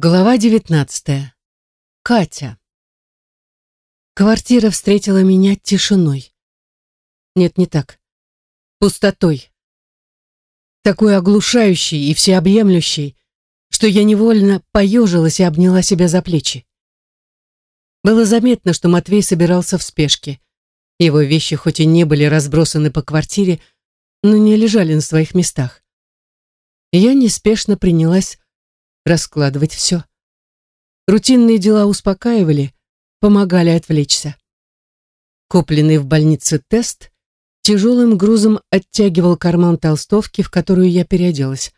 Глава девятнадцатая. Катя. Квартира встретила меня тишиной. Нет, не так. Пустотой. Такой оглушающей и всеобъемлющей, что я невольно поежилась и обняла себя за плечи. Было заметно, что Матвей собирался в спешке. Его вещи хоть и не были разбросаны по квартире, но не лежали на своих местах. Я неспешно принялась раскладывать все. Рутинные дела успокаивали, помогали отвлечься. Купленный в больнице тест тяжелым грузом оттягивал карман толстовки, в которую я переоделась.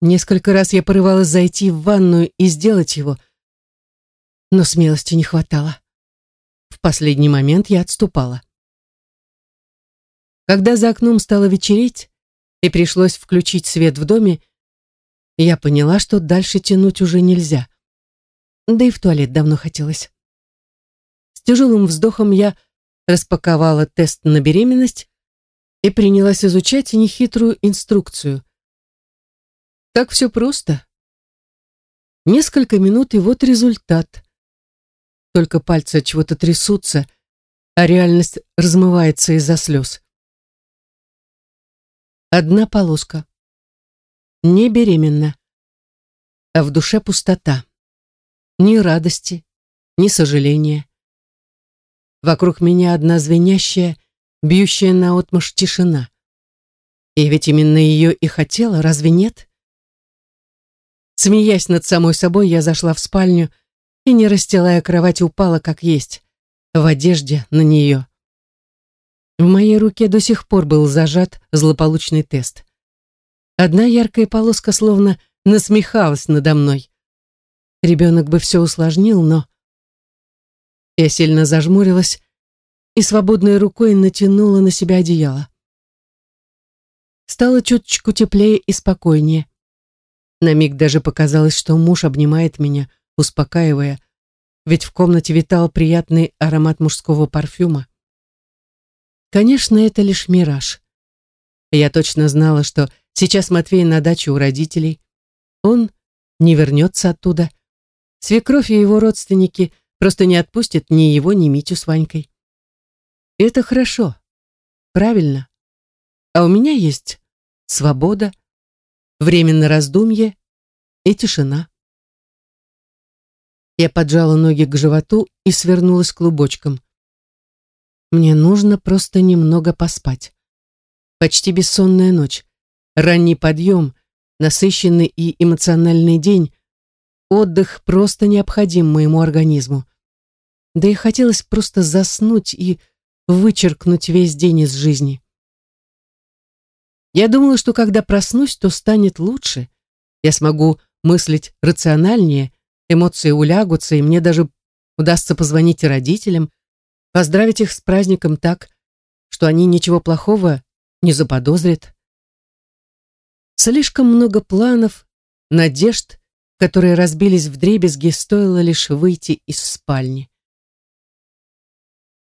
Несколько раз я порывалась зайти в ванную и сделать его, но смелости не хватало. В последний момент я отступала. Когда за окном стало вечереть и пришлось включить свет в доме, я поняла, что дальше тянуть уже нельзя. Да и в туалет давно хотелось. С тяжелым вздохом я распаковала тест на беременность и принялась изучать нехитрую инструкцию. Так все просто. Несколько минут, и вот результат. Только пальцы от чего-то трясутся, а реальность размывается из-за слез. Одна полоска не беременна. А в душе пустота. Ни радости, ни сожаления. Вокруг меня одна звенящая, бьющая наотмашь тишина. И ведь именно ее и хотела, разве нет? Смеясь над самой собой, я зашла в спальню и, не расстилая кровать, упала как есть, в одежде на нее. В моей руке до сих пор был зажат злополучный тест. Одна яркая полоска словно насмехалась надо мной. Ребенок бы все усложнил, но... Я сильно зажмурилась и свободной рукой натянула на себя одеяло. Стало чуточку теплее и спокойнее. На миг даже показалось, что муж обнимает меня, успокаивая, ведь в комнате витал приятный аромат мужского парфюма. Конечно, это лишь мираж. Я точно знала, что Сейчас Матвей на даче у родителей. Он не вернется оттуда. Свекровь и его родственники просто не отпустят ни его, ни Митю с Ванькой. Это хорошо, правильно. А у меня есть свобода, время на раздумье и тишина. Я поджала ноги к животу и свернулась клубочком. Мне нужно просто немного поспать. Почти бессонная ночь ранний подъем, насыщенный и эмоциональный день, отдых просто необходим моему организму. Да и хотелось просто заснуть и вычеркнуть весь день из жизни. Я думала, что когда проснусь, то станет лучше. Я смогу мыслить рациональнее, эмоции улягутся, и мне даже удастся позвонить родителям, поздравить их с праздником так, что они ничего плохого не заподозрят. Слишком много планов, надежд, которые разбились в дребезги, стоило лишь выйти из спальни.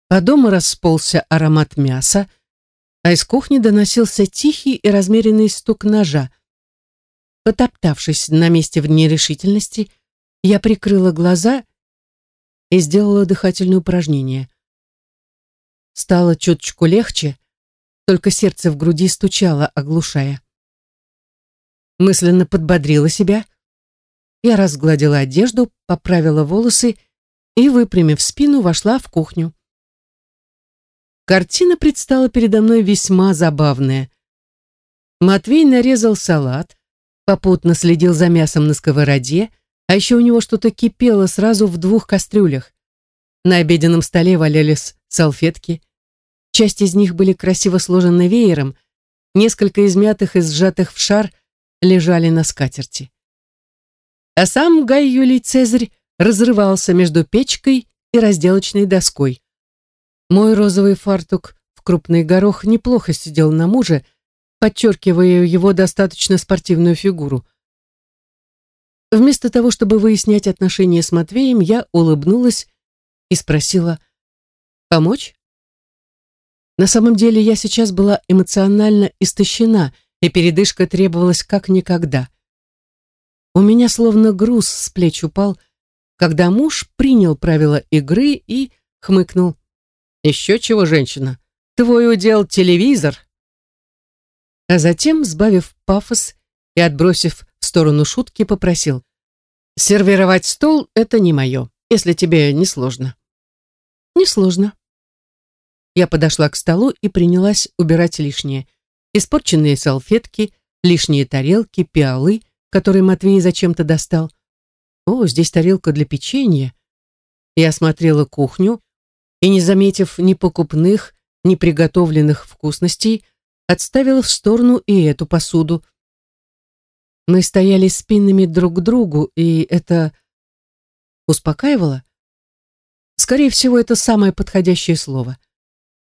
По дому расползся аромат мяса, а из кухни доносился тихий и размеренный стук ножа. Потоптавшись на месте в нерешительности, я прикрыла глаза и сделала дыхательное упражнение. Стало чуточку легче, только сердце в груди стучало, оглушая мысленно подбодрила себя. Я разгладила одежду, поправила волосы и, выпрямив спину, вошла в кухню. Картина предстала передо мной весьма забавная. Матвей нарезал салат, попутно следил за мясом на сковороде, а еще у него что-то кипело сразу в двух кастрюлях. На обеденном столе валялись салфетки. Часть из них были красиво сложены веером, несколько измятых и сжатых в шар лежали на скатерти. А сам Гай Юлий Цезарь разрывался между печкой и разделочной доской. Мой розовый фартук в крупный горох неплохо сидел на муже, подчеркивая его достаточно спортивную фигуру. Вместо того, чтобы выяснять отношения с Матвеем, я улыбнулась и спросила «Помочь?». На самом деле я сейчас была эмоционально истощена и передышка требовалась как никогда. У меня словно груз с плеч упал, когда муж принял правила игры и хмыкнул. «Еще чего, женщина? Твой удел телевизор!» А затем, сбавив пафос и отбросив в сторону шутки, попросил. «Сервировать стол — это не мое, если тебе не сложно». «Не сложно». Я подошла к столу и принялась убирать лишнее. Испорченные салфетки, лишние тарелки, пиалы, которые Матвей зачем-то достал. О, здесь тарелка для печенья. Я осмотрела кухню и, не заметив ни покупных, ни приготовленных вкусностей, отставила в сторону и эту посуду. Мы стояли спинами друг к другу, и это успокаивало. Скорее всего, это самое подходящее слово.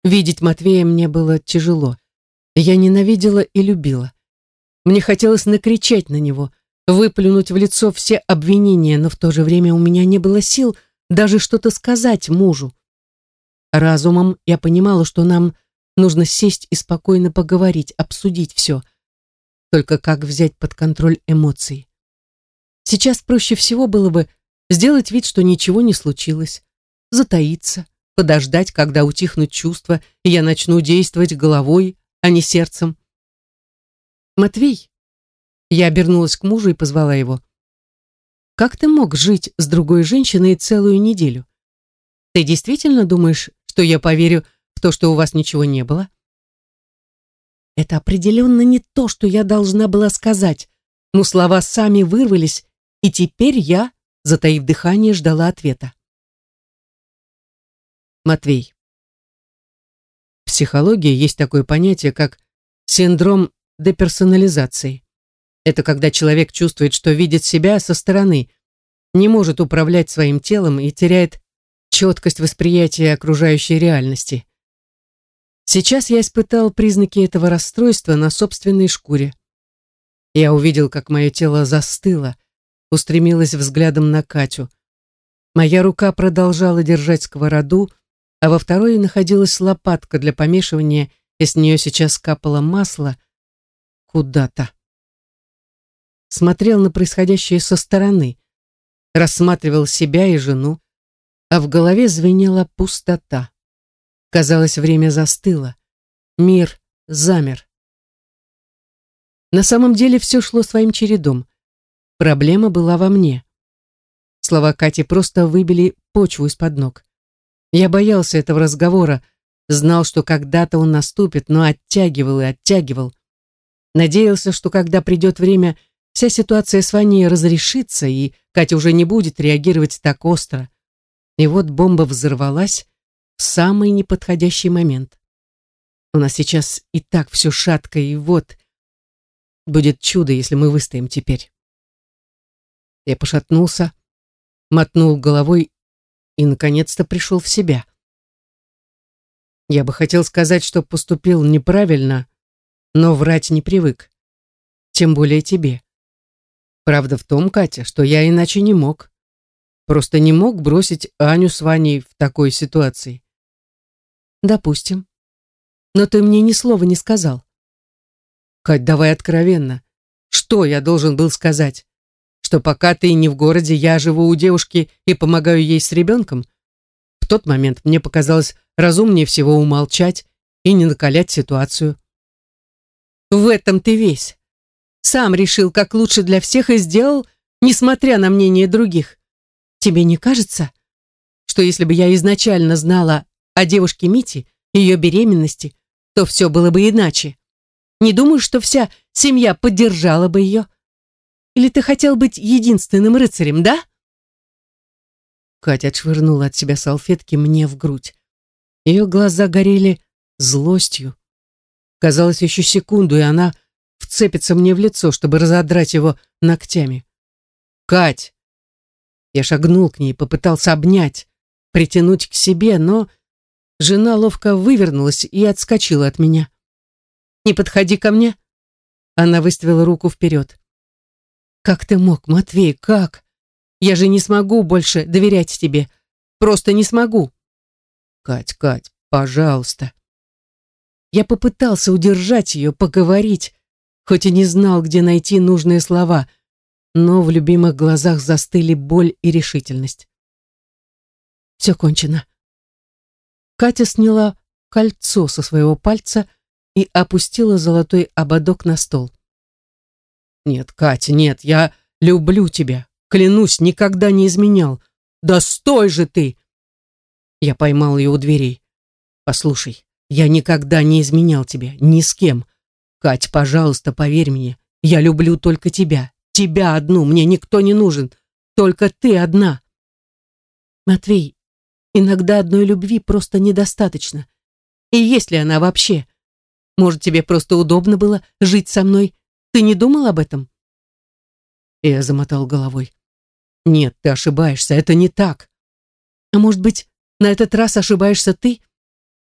Видеть Матвея мне было тяжело. Я ненавидела и любила. Мне хотелось накричать на него, выплюнуть в лицо все обвинения, но в то же время у меня не было сил даже что-то сказать мужу. Разумом я понимала, что нам нужно сесть и спокойно поговорить, обсудить все. Только как взять под контроль эмоции? Сейчас проще всего было бы сделать вид, что ничего не случилось, затаиться, подождать, когда утихнут чувства, и я начну действовать головой, а не сердцем. «Матвей!» Я обернулась к мужу и позвала его. «Как ты мог жить с другой женщиной целую неделю? Ты действительно думаешь, что я поверю в то, что у вас ничего не было?» Это определенно не то, что я должна была сказать, но слова сами вырвались, и теперь я, затаив дыхание, ждала ответа. Матвей. Психологии есть такое понятие, как синдром деперсонализации. Это когда человек чувствует, что видит себя со стороны, не может управлять своим телом и теряет четкость восприятия окружающей реальности. Сейчас я испытал признаки этого расстройства на собственной шкуре. Я увидел, как мое тело застыло, устремилось взглядом на Катю. Моя рука продолжала держать сковороду, а во второй находилась лопатка для помешивания, и с нее сейчас капало масло, куда-то. Смотрел на происходящее со стороны, рассматривал себя и жену, а в голове звенела пустота. Казалось, время застыло. Мир замер. На самом деле все шло своим чередом. Проблема была во мне. Слова Кати просто выбили почву из-под ног. Я боялся этого разговора, знал, что когда-то он наступит, но оттягивал и оттягивал. Надеялся, что когда придет время, вся ситуация с Ваней разрешится, и Катя уже не будет реагировать так остро. И вот бомба взорвалась в самый неподходящий момент. У нас сейчас и так все шатко, и вот будет чудо, если мы выстоим теперь. Я пошатнулся, мотнул головой и, наконец-то, пришел в себя. Я бы хотел сказать, что поступил неправильно, но врать не привык. Тем более тебе. Правда в том, Катя, что я иначе не мог. Просто не мог бросить Аню с Ваней в такой ситуации. Допустим. Но ты мне ни слова не сказал. Кать, давай откровенно. Что я должен был сказать? Что пока ты не в городе, я живу у девушки и помогаю ей с ребенком? В тот момент мне показалось разумнее всего умолчать и не накалять ситуацию. В этом ты весь. Сам решил, как лучше для всех и сделал, несмотря на мнение других. Тебе не кажется, что если бы я изначально знала о девушке Мити, ее беременности, то все было бы иначе? Не думаю, что вся семья поддержала бы ее. Или ты хотел быть единственным рыцарем, да? Катя отшвырнула от себя салфетки мне в грудь. Ее глаза горели злостью, Казалось, еще секунду, и она вцепится мне в лицо, чтобы разодрать его ногтями. «Кать!» Я шагнул к ней, попытался обнять, притянуть к себе, но жена ловко вывернулась и отскочила от меня. «Не подходи ко мне!» Она выставила руку вперед. «Как ты мог, Матвей, как? Я же не смогу больше доверять тебе. Просто не смогу!» «Кать, Кать, пожалуйста!» Я попытался удержать ее, поговорить, хоть и не знал, где найти нужные слова, но в любимых глазах застыли боль и решительность. Все кончено. Катя сняла кольцо со своего пальца и опустила золотой ободок на стол. «Нет, Катя, нет, я люблю тебя. Клянусь, никогда не изменял. Да стой же ты!» Я поймал ее у дверей. «Послушай, я никогда не изменял тебе, ни с кем. Кать, пожалуйста, поверь мне, я люблю только тебя. Тебя одну, мне никто не нужен. Только ты одна». «Матвей, иногда одной любви просто недостаточно. И есть ли она вообще? Может, тебе просто удобно было жить со мной? Ты не думал об этом?» Я замотал головой. «Нет, ты ошибаешься, это не так. А может быть, на этот раз ошибаешься ты?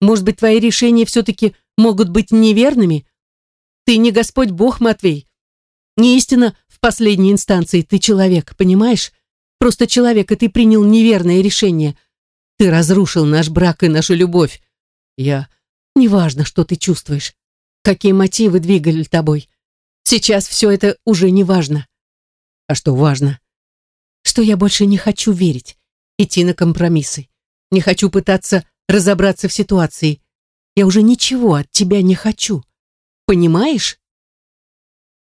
Может быть, твои решения все-таки могут быть неверными? Ты не Господь Бог, Матвей. Не истина в последней инстанции, ты человек, понимаешь? Просто человек, и ты принял неверное решение. Ты разрушил наш брак и нашу любовь. Я... Неважно, что ты чувствуешь, какие мотивы двигали тобой. Сейчас все это уже не важно. А что важно? Что я больше не хочу верить, идти на компромиссы. Не хочу пытаться разобраться в ситуации. Я уже ничего от тебя не хочу. Понимаешь?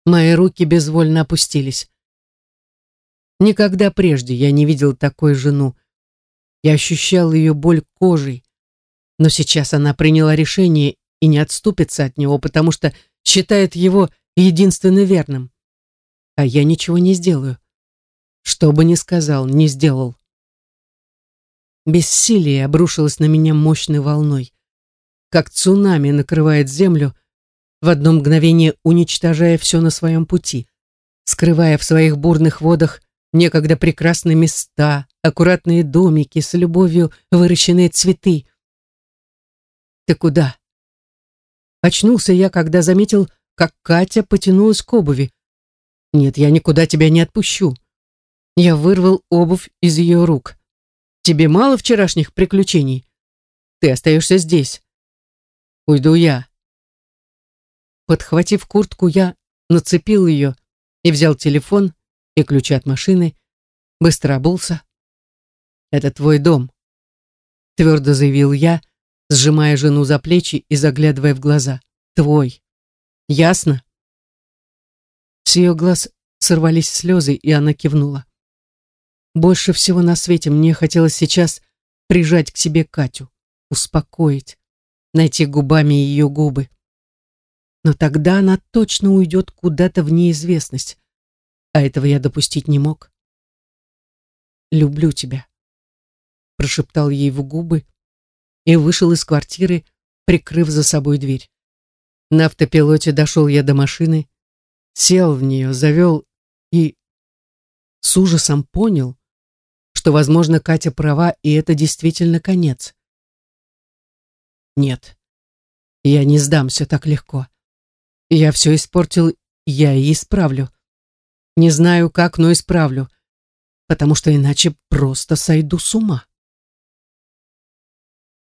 Мои руки безвольно опустились. Никогда прежде я не видел такой жену. Я ощущал ее боль кожей. Но сейчас она приняла решение и не отступится от него, потому что считает его единственно верным. А я ничего не сделаю. Что бы ни сказал, не сделал. Бессилие обрушилось на меня мощной волной. Как цунами накрывает землю, в одно мгновение уничтожая все на своем пути, скрывая в своих бурных водах некогда прекрасные места, аккуратные домики, с любовью выращенные цветы. «Ты куда?» Очнулся я, когда заметил, как Катя потянулась к обуви. «Нет, я никуда тебя не отпущу». Я вырвал обувь из ее рук. Тебе мало вчерашних приключений? Ты остаешься здесь. Уйду я. Подхватив куртку, я нацепил ее и взял телефон и ключи от машины, быстро обулся. «Это твой дом», — твердо заявил я, сжимая жену за плечи и заглядывая в глаза. «Твой. Ясно?» С ее глаз сорвались слезы, и она кивнула. Больше всего на свете мне хотелось сейчас прижать к себе Катю, успокоить, найти губами ее губы. Но тогда она точно уйдет куда-то в неизвестность, а этого я допустить не мог. «Люблю тебя», — прошептал ей в губы и вышел из квартиры, прикрыв за собой дверь. На автопилоте дошел я до машины, сел в нее, завел и с ужасом понял, что, возможно, Катя права, и это действительно конец. Нет, я не сдамся так легко. Я все испортил, я и исправлю. Не знаю как, но исправлю, потому что иначе просто сойду с ума.